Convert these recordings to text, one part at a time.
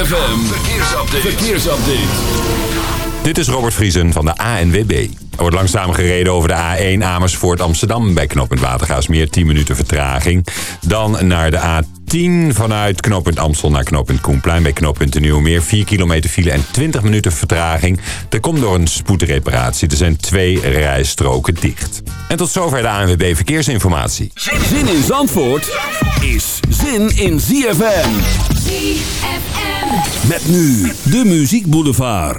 ZFM, verkeersupdate. verkeersupdate. Dit is Robert Vriesen van de ANWB. Er wordt langzaam gereden over de A1 Amersfoort Amsterdam bij knooppunt Watergaasmeer. 10 minuten vertraging. Dan naar de A10 vanuit knooppunt Amstel naar knooppunt Koenplein bij knooppunt de Nieuwmeer. 4 kilometer file en 20 minuten vertraging. Dat komt door een spoedreparatie. Er zijn twee rijstroken dicht. En tot zover de ANWB Verkeersinformatie. Zin in Zandvoort is zin in ZFM. ZFM. Met nu de Muziek Boulevard.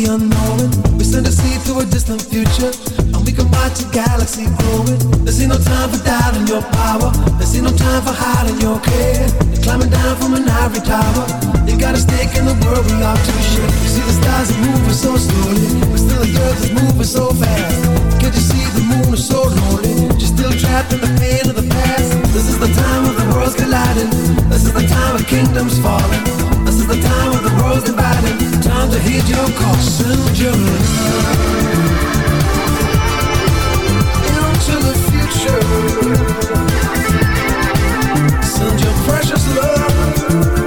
the unknown. We send a seed to a distant future, and we can watch a galaxy growing. There's no time for doubting your power. There's no time for hiding your care. You're climbing down from an ivory tower. You got a stake in the world we are to share. You see the stars are moving so slowly, but still the earth is moving so fast. Can't you see the moon is so lonely? Still trapped in the pain of the past. This is the time of the worlds colliding. This is the time of kingdoms falling. This is the time of the worlds dividing. Time to heed your call. Send your into the future. Send your precious love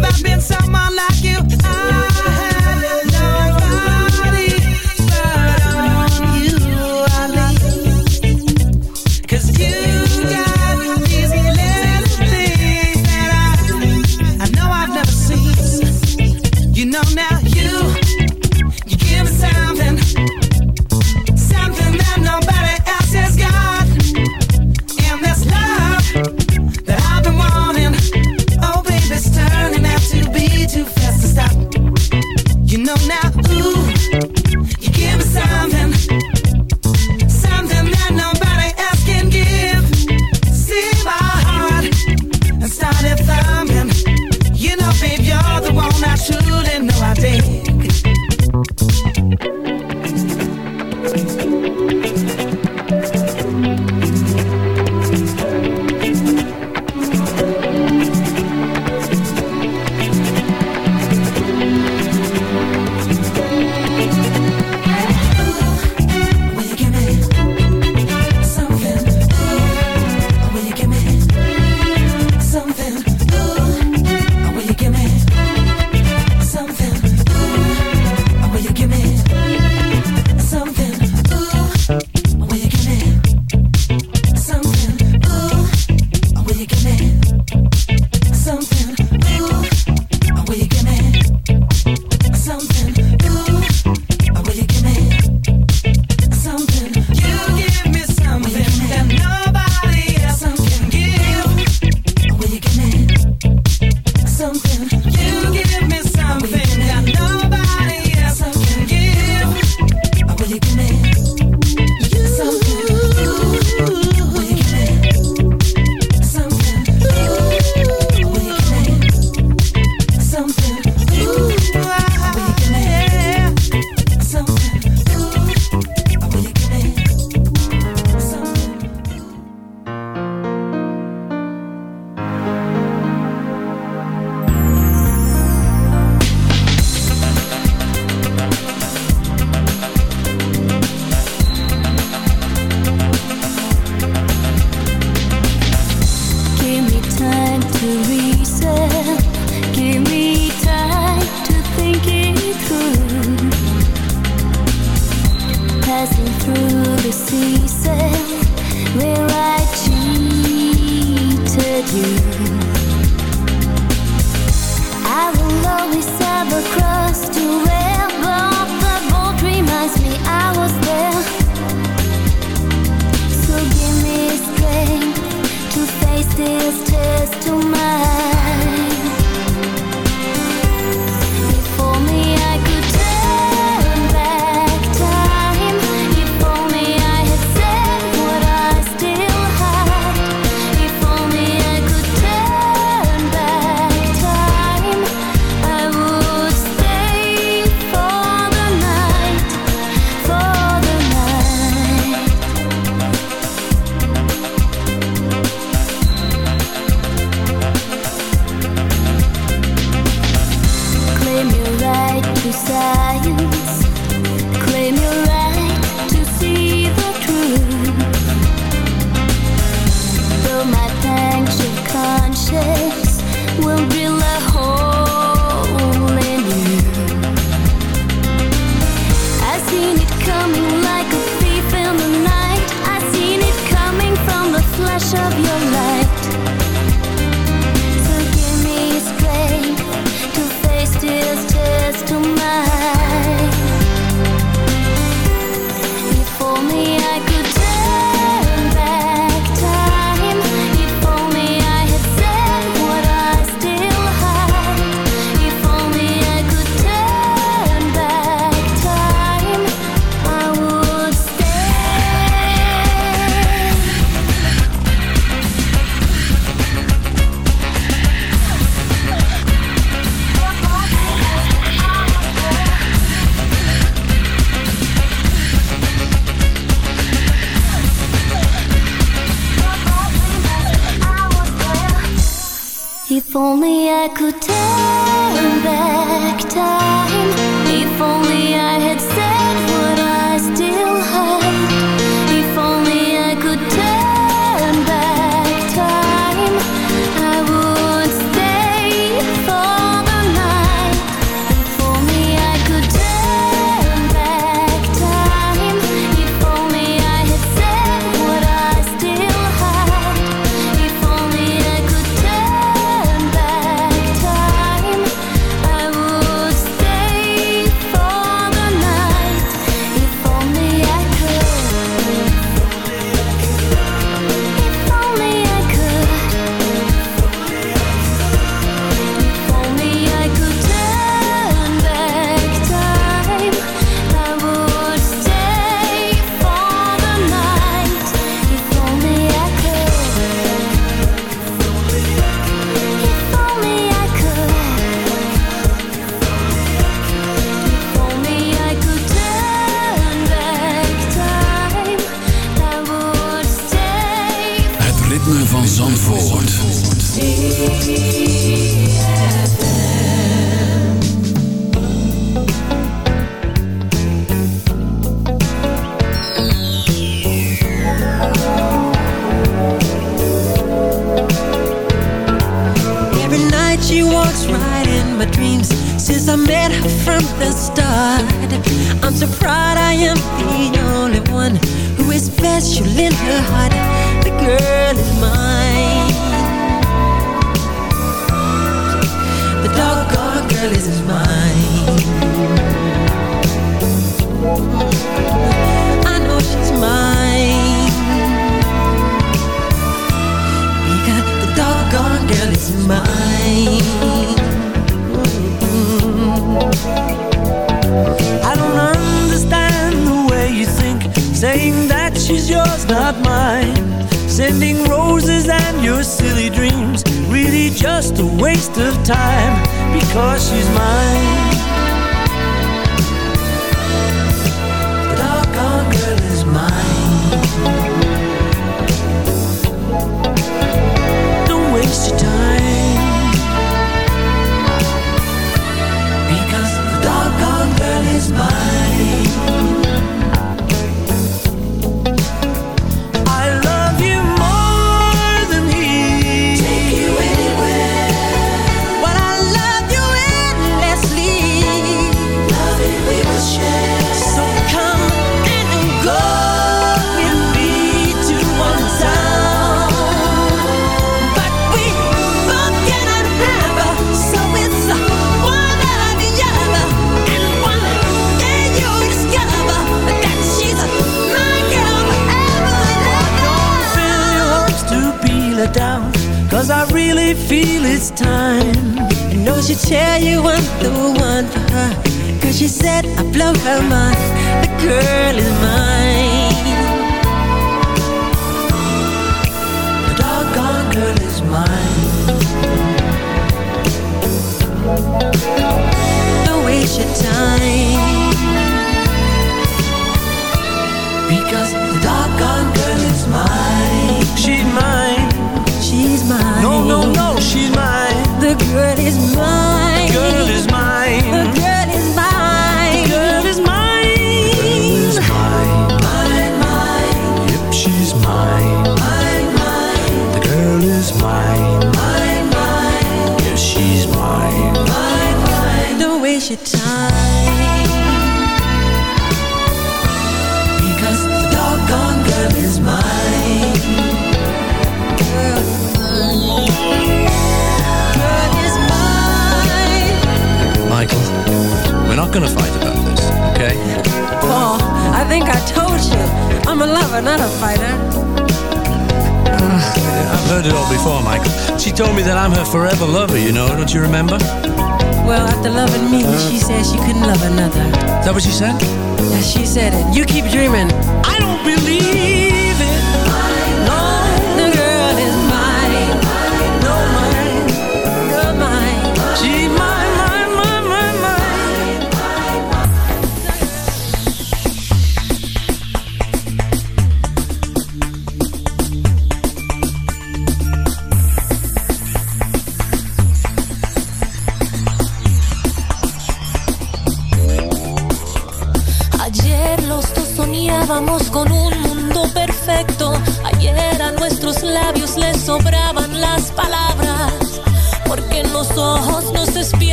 know now you, you. Give me something,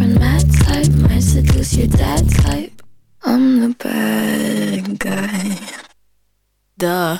my type. Might seduce your dad type. I'm the bad guy. Duh.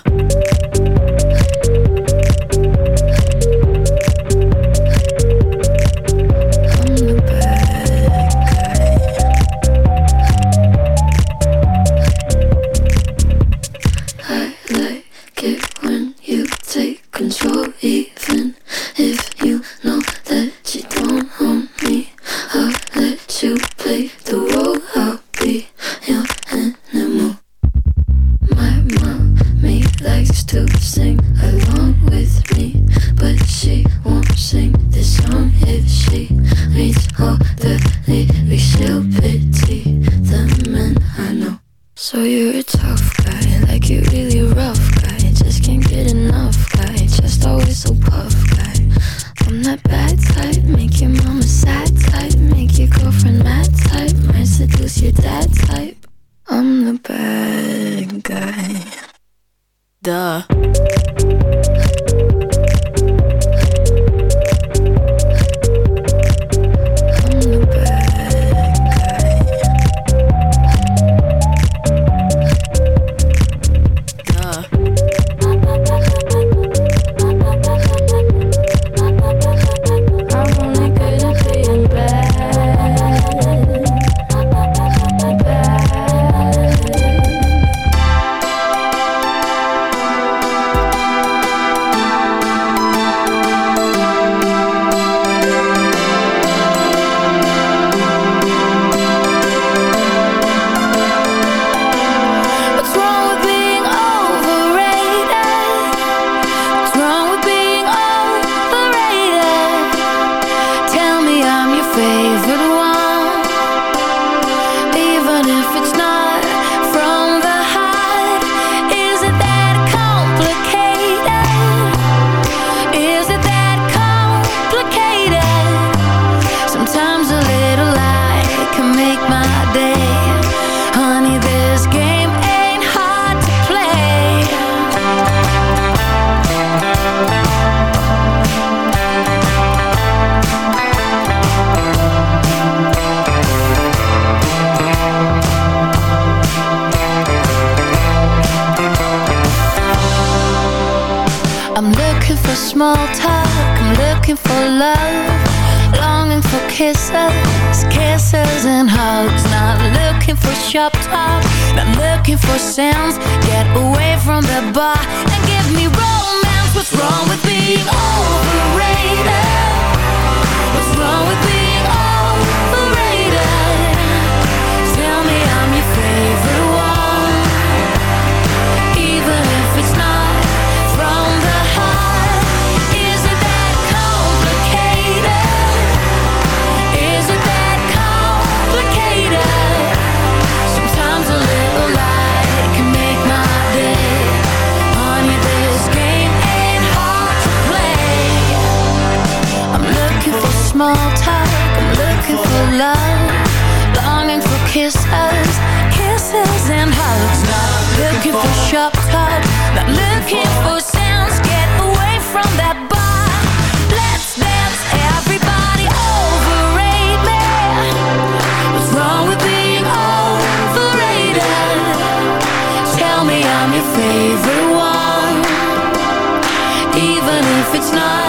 it's not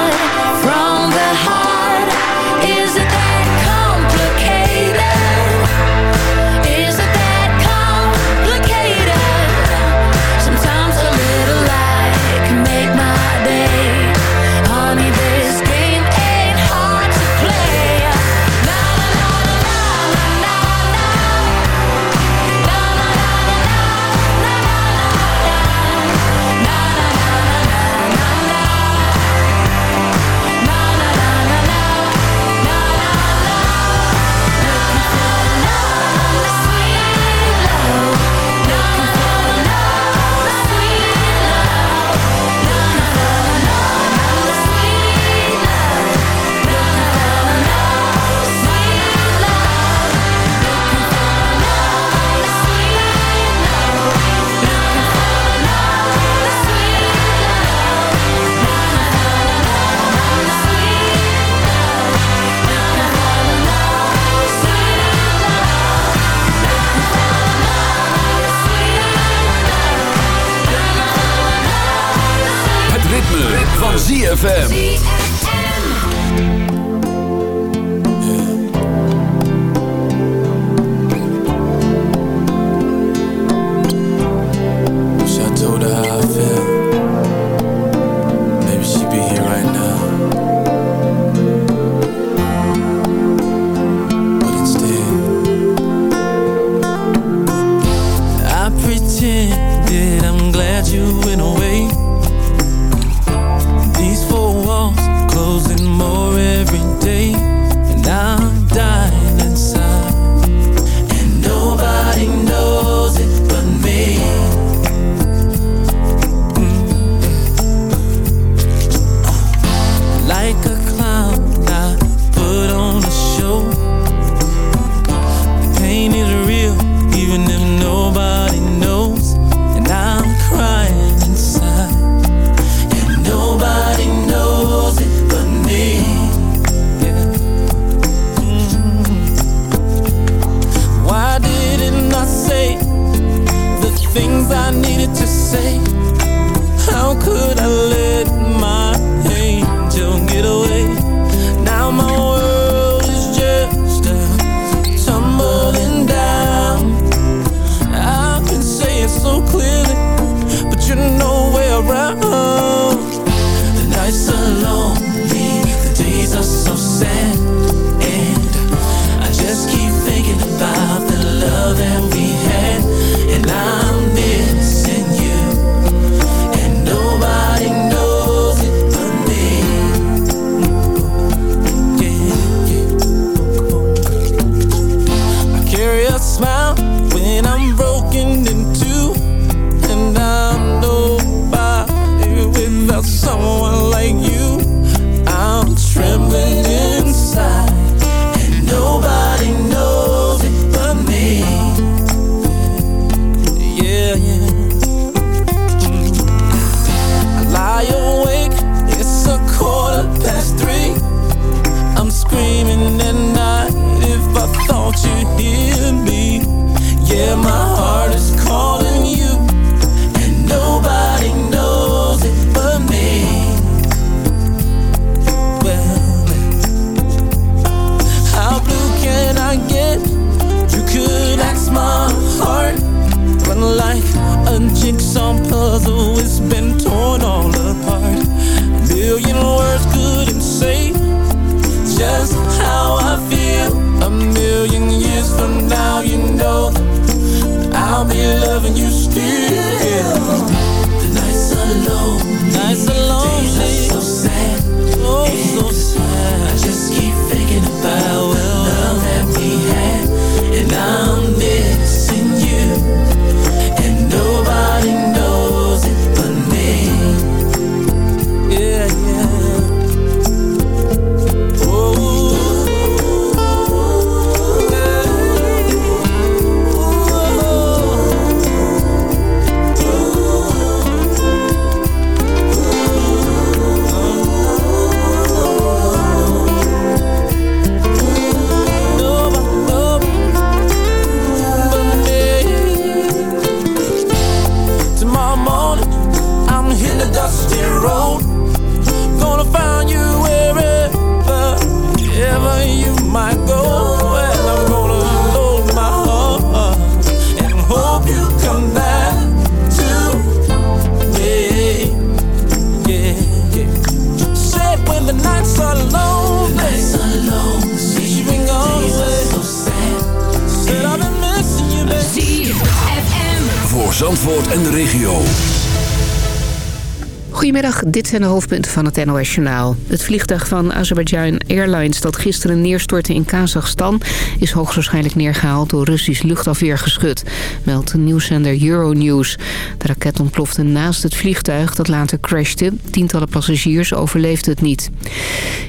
Goedemiddag, dit zijn de hoofdpunten van het NOS Journaal. Het vliegtuig van Azerbaijan Airlines dat gisteren neerstortte in Kazachstan... is hoogstwaarschijnlijk neergehaald door Russisch luchtafweergeschut... meldt de nieuwszender Euronews. De raket ontplofte naast het vliegtuig dat later crashte. Tientallen passagiers overleefden het niet.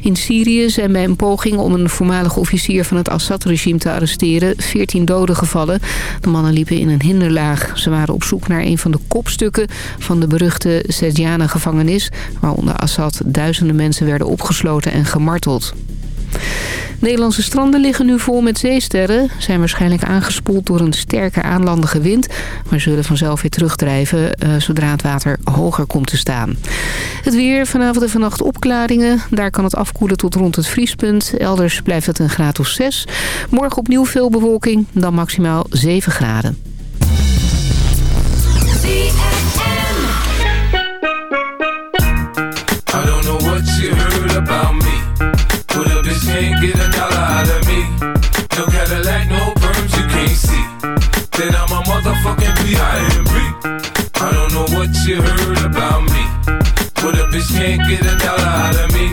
In Syrië zijn bij een poging om een voormalig officier van het Assad-regime te arresteren... 14 doden gevallen. De mannen liepen in een hinderlaag. Ze waren op zoek naar een van de kopstukken van de beruchte Sedjana gevangenis... waar onder Assad duizenden mensen werden opgesloten en gemarteld. Nederlandse stranden liggen nu vol met zeesterren. Zijn waarschijnlijk aangespoeld door een sterke aanlandige wind... maar zullen vanzelf weer terugdrijven eh, zodra het water hoger komt te staan. Het weer, vanavond en vannacht opklaringen. Daar kan het afkoelen tot rond het vriespunt. Elders blijft het een graad of 6. Morgen opnieuw veel bewolking, dan maximaal 7 graden. About me. But a bitch can't get a dollar out of me. No Cadillac, no perms you can't see. Then I'm a motherfucking P.I.M.P. I don't know what you heard about me. But a bitch can't get a dollar out of me.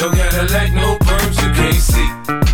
No Cadillac, no perms you can't see.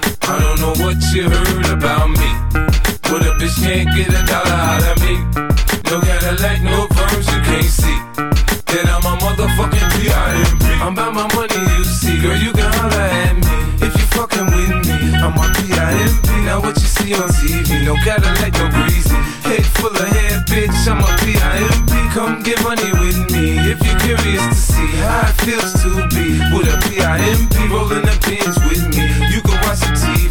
What you heard about me. But a bitch can't get a dollar out of me. No Cadillac, no perms, you can't see. Then I'm a motherfucking P.I.M.P. I'm about my money, you see. Girl, you can holler at me. If you fucking with me, I'm a P.I.M.P. Now what you see on TV, no Cadillac, no greasy. Head full of hair, bitch, I'm a P.I.M.P. Come get money with me if you're curious to see how it feels to be with a P.I.M.P. rolling the pins with me. You can watch the TV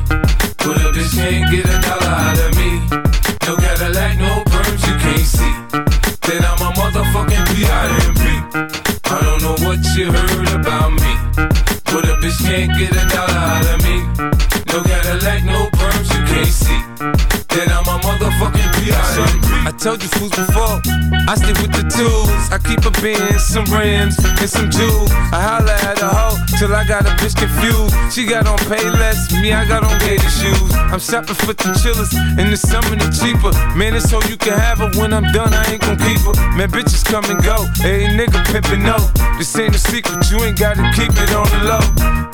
But a bitch can't get a dollar out of me. No Cadillac, no perms, you can't see. Then I'm a motherfucking P.I.M.P. I don't know what you heard about me. But a bitch can't get a dollar out of me. No Cadillac, no perms, you can't see. Then I'm a motherfucking P.I.M.P. I told you fools before, I stick with the tools. I keep a Benz, some rims, and some jewels. I holla at hoe till I got a bitch confused. She got on Payless, me I got on gator shoes. I'm shopping for the chillers, in the summer the cheaper. Man, it's so you can have her when I'm done, I ain't gon' keep her. Man, bitches come and go, hey nigga pimpin' no. This ain't a secret, you ain't gotta keep it on the low.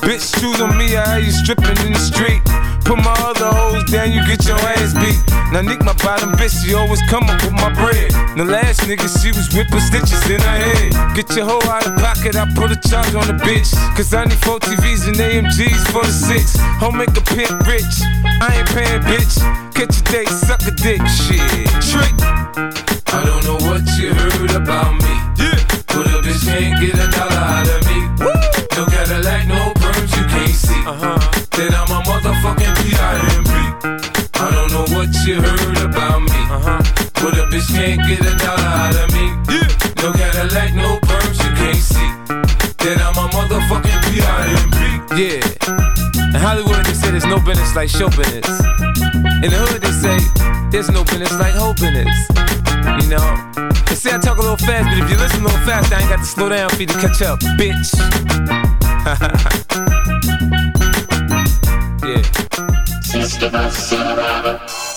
Bitch, shoes on me, I had you stripping in the street. Put my other hoes down, you get your ass beat. Now Nick, my bottom bitch, she always come up with my bread. The last nigga, she was whipping stitches in her head. Get your hoe out of pocket, I put a charge on the bitch. Cause I need four TVs and AMGs for the six. Home make a pimp rich. I ain't paying, bitch. Catch a date, suck a dick, shit. Trick. I don't know what you heard about me. Yeah. But a bitch can't get a dollar out of me. Woo. No Cadillac, no perms, you can't see. Uh-huh. Then I'm a motherfucking P.I.M.P. I don't know what you heard about me. Uh-huh. But a bitch can't get a dollar out of me. Yeah. No Cadillac, no P.I.M.P. Yeah. In Hollywood, they say there's no business like show business. In the hood, they say there's no business like whole business. You know? They say I talk a little fast, but if you listen a little fast, I ain't got to slow down for you to catch up, bitch. yeah. The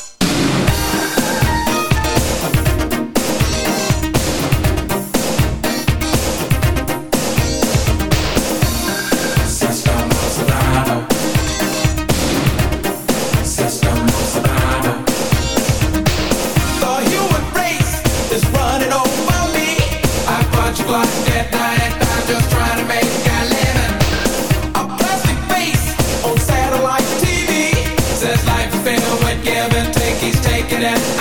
that.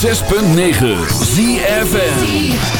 106.9 ZFN